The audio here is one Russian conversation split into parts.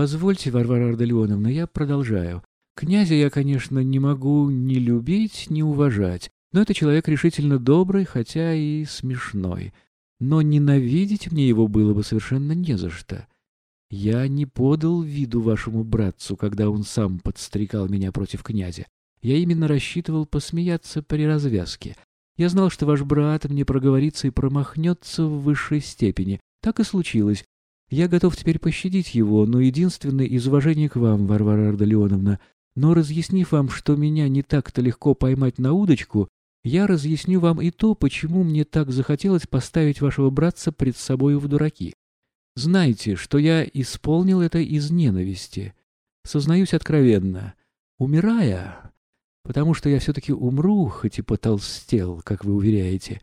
Позвольте, Варвара Ардалионовна, я продолжаю. Князя я, конечно, не могу ни любить, ни уважать, но это человек решительно добрый, хотя и смешной. Но ненавидеть мне его было бы совершенно не за что. Я не подал виду вашему братцу, когда он сам подстрекал меня против князя. Я именно рассчитывал посмеяться при развязке. Я знал, что ваш брат мне проговорится и промахнется в высшей степени. Так и случилось. Я готов теперь пощадить его, но единственное из уважения к вам, Варвара Ардалионовна. Но разъяснив вам, что меня не так-то легко поймать на удочку, я разъясню вам и то, почему мне так захотелось поставить вашего братца пред собою в дураки. Знайте, что я исполнил это из ненависти. Сознаюсь откровенно. Умирая, потому что я все-таки умру, хоть и потолстел, как вы уверяете,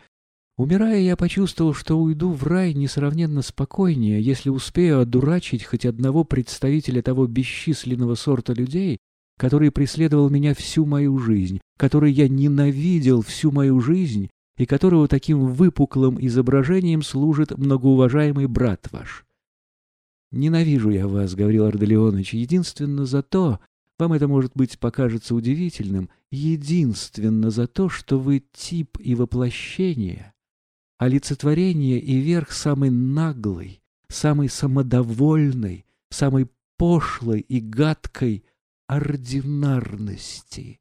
умирая, я почувствовал, что уйду в рай несравненно спокойнее, если успею одурачить хоть одного представителя того бесчисленного сорта людей, который преследовал меня всю мою жизнь, который я ненавидел всю мою жизнь и которого таким выпуклым изображением служит многоуважаемый брат ваш. «Ненавижу я вас, — говорил Ардалионович, — единственно за то, вам это, может быть, покажется удивительным, единственно за то, что вы тип и воплощение, олицетворение и верх самой наглой, самой самодовольной, самой пошлой и гадкой ординарности.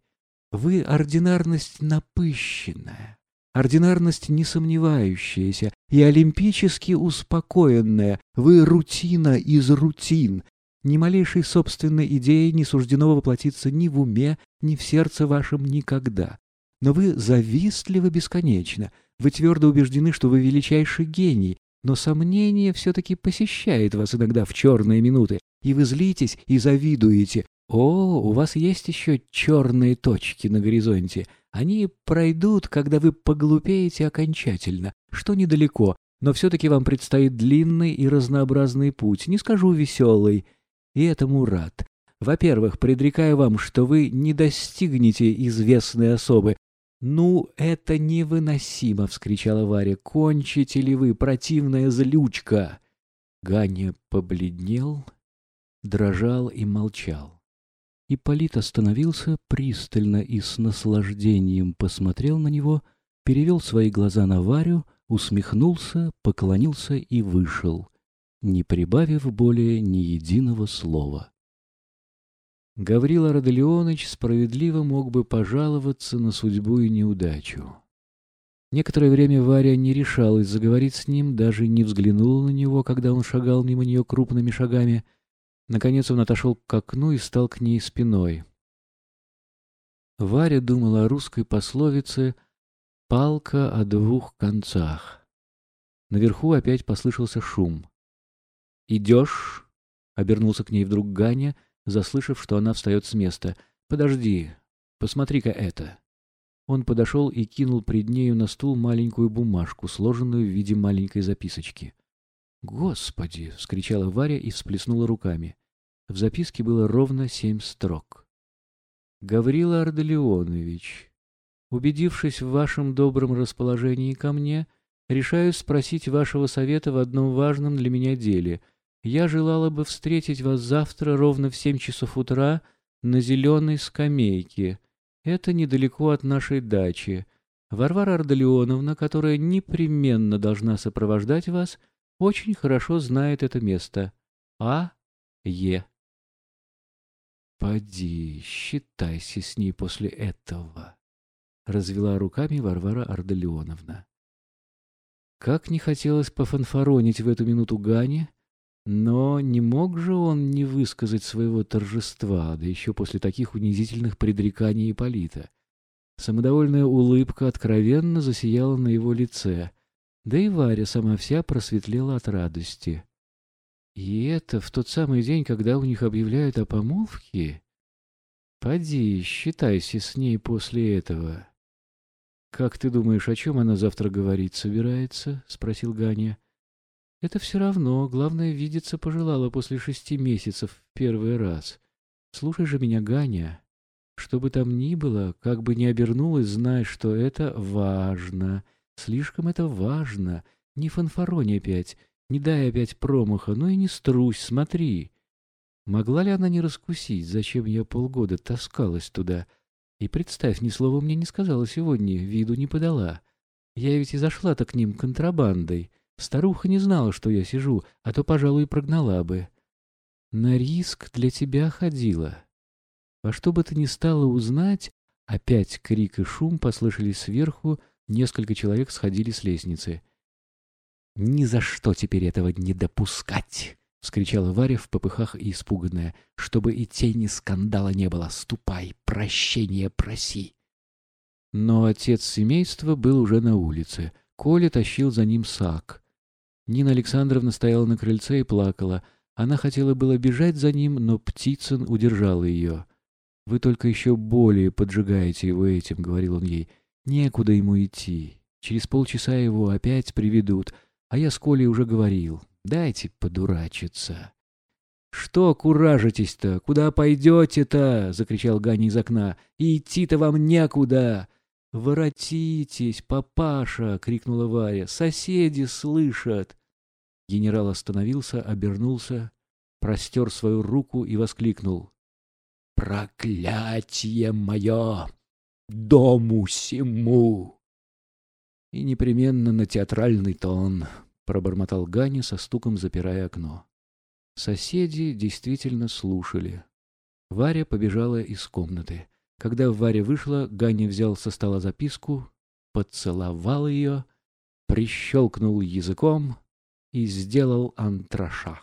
Вы ординарность напыщенная, ординарность несомневающаяся и олимпически успокоенная, вы рутина из рутин, ни малейшей собственной идеи не суждено воплотиться ни в уме, ни в сердце вашем никогда. Но вы завистливы бесконечно, вы твердо убеждены, что вы величайший гений, но сомнение все-таки посещает вас иногда в черные минуты, и вы злитесь и завидуете, о, у вас есть еще черные точки на горизонте. Они пройдут, когда вы поглупеете окончательно, что недалеко, но все-таки вам предстоит длинный и разнообразный путь, не скажу веселый. И этому рад. Во-первых, предрекаю вам, что вы не достигнете известной особы. «Ну, это невыносимо!» — вскричала Варя. «Кончите ли вы, противная злючка?» Ганя побледнел, дрожал и молчал. Ипполит остановился, пристально и с наслаждением посмотрел на него, перевел свои глаза на Варю, усмехнулся, поклонился и вышел, не прибавив более ни единого слова. Гаврила Родолеоныч справедливо мог бы пожаловаться на судьбу и неудачу. Некоторое время Варя не решалась заговорить с ним, даже не взглянула на него, когда он шагал мимо нее крупными шагами — Наконец он отошел к окну и стал к ней спиной. Варя думала о русской пословице «палка о двух концах». Наверху опять послышался шум. «Идешь?» — обернулся к ней вдруг Ганя, заслышав, что она встает с места. «Подожди, посмотри-ка это». Он подошел и кинул пред нею на стул маленькую бумажку, сложенную в виде маленькой записочки. «Господи!» — вскричала Варя и всплеснула руками. В записке было ровно семь строк. «Гаврила Ардалионович, убедившись в вашем добром расположении ко мне, решаю спросить вашего совета в одном важном для меня деле. Я желала бы встретить вас завтра ровно в семь часов утра на зеленой скамейке. Это недалеко от нашей дачи. Варвара Ардалионовна, которая непременно должна сопровождать вас, — очень хорошо знает это место. А. Е. «Поди, считайся с ней после этого», — развела руками Варвара Ардалионовна. Как не хотелось пофанфаронить в эту минуту Гане, но не мог же он не высказать своего торжества, да еще после таких унизительных предреканий Ипполита. Самодовольная улыбка откровенно засияла на его лице. Да и Варя сама вся просветлела от радости. И это в тот самый день, когда у них объявляют о помолвке? Поди, считайся с ней после этого. «Как ты думаешь, о чем она завтра говорить собирается?» — спросил Ганя. «Это все равно. Главное, видеться пожелала после шести месяцев в первый раз. Слушай же меня, Ганя. Что бы там ни было, как бы ни обернулось, знай, что это важно». Слишком это важно. Не фанфарони опять, не дай опять промаха, ну и не струсь, смотри. Могла ли она не раскусить, зачем я полгода таскалась туда? И, представь, ни слова мне не сказала сегодня, виду не подала. Я ведь и зашла-то к ним контрабандой. Старуха не знала, что я сижу, а то, пожалуй, прогнала бы. На риск для тебя ходила. Во что бы ты ни стала узнать, опять крик и шум послышались сверху, несколько человек сходили с лестницы. «Ни за что теперь этого не допускать!» — вскричала Варя в попыхах и испуганная. «Чтобы и тени скандала не было, ступай, прощения проси!» Но отец семейства был уже на улице. Коля тащил за ним сак. Нина Александровна стояла на крыльце и плакала. Она хотела было бежать за ним, но Птицын удержал ее. «Вы только еще более поджигаете его этим», — говорил он ей. «Некуда ему идти. Через полчаса его опять приведут. А я с Колей уже говорил. Дайте подурачиться». «Что куражитесь-то? Куда пойдете-то?» — закричал Ганя из окна. «И идти-то вам некуда!» «Воротитесь, папаша!» — крикнула Варя. «Соседи слышат!» Генерал остановился, обернулся, простер свою руку и воскликнул. «Проклятие мое! Дому сему!» «И непременно на театральный тон!» — пробормотал Ганя со стуком, запирая окно. Соседи действительно слушали. Варя побежала из комнаты. Когда Варя вышла, Ганя взял со стола записку, поцеловал ее, прищелкнул языком и сделал антраша.